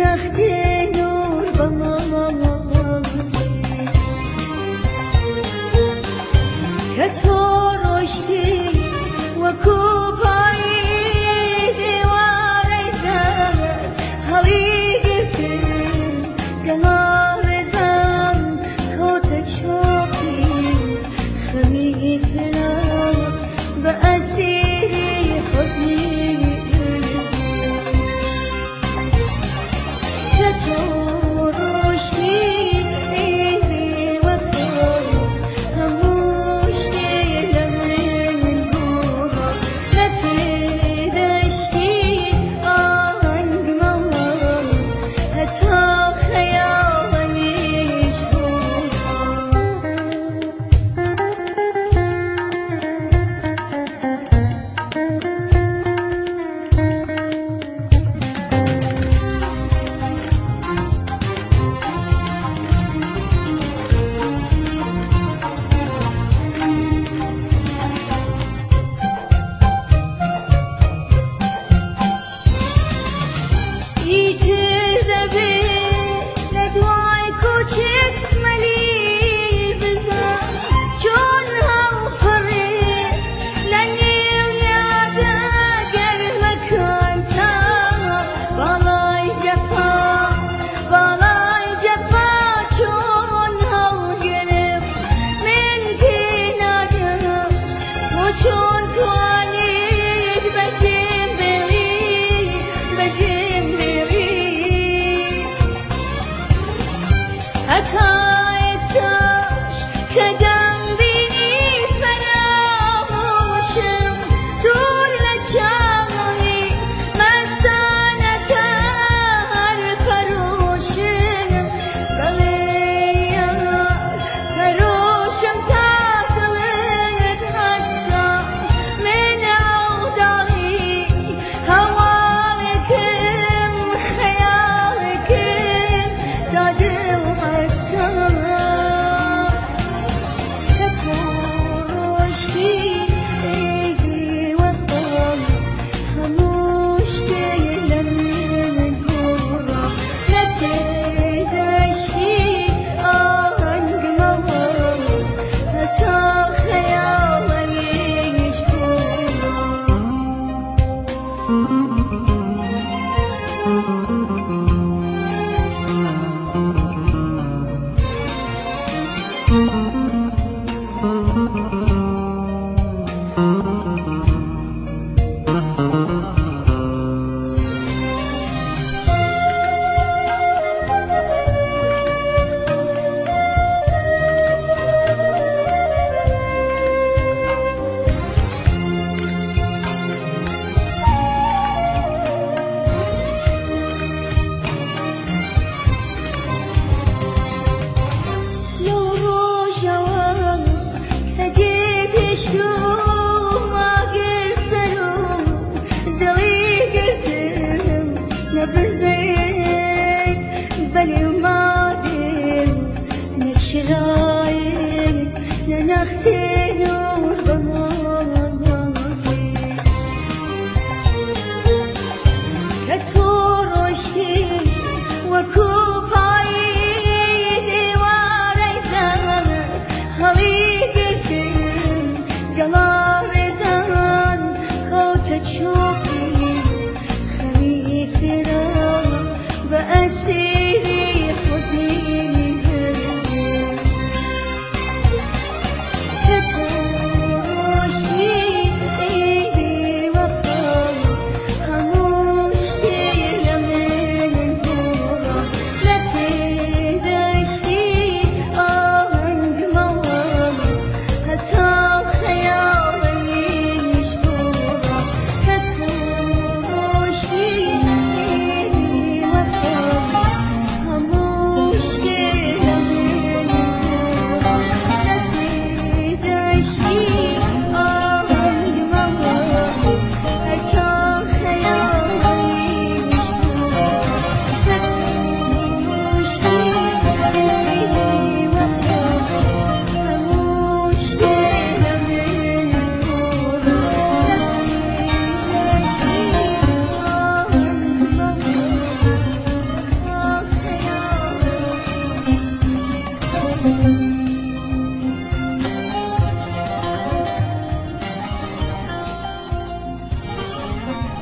ننختي بجیم بری حتی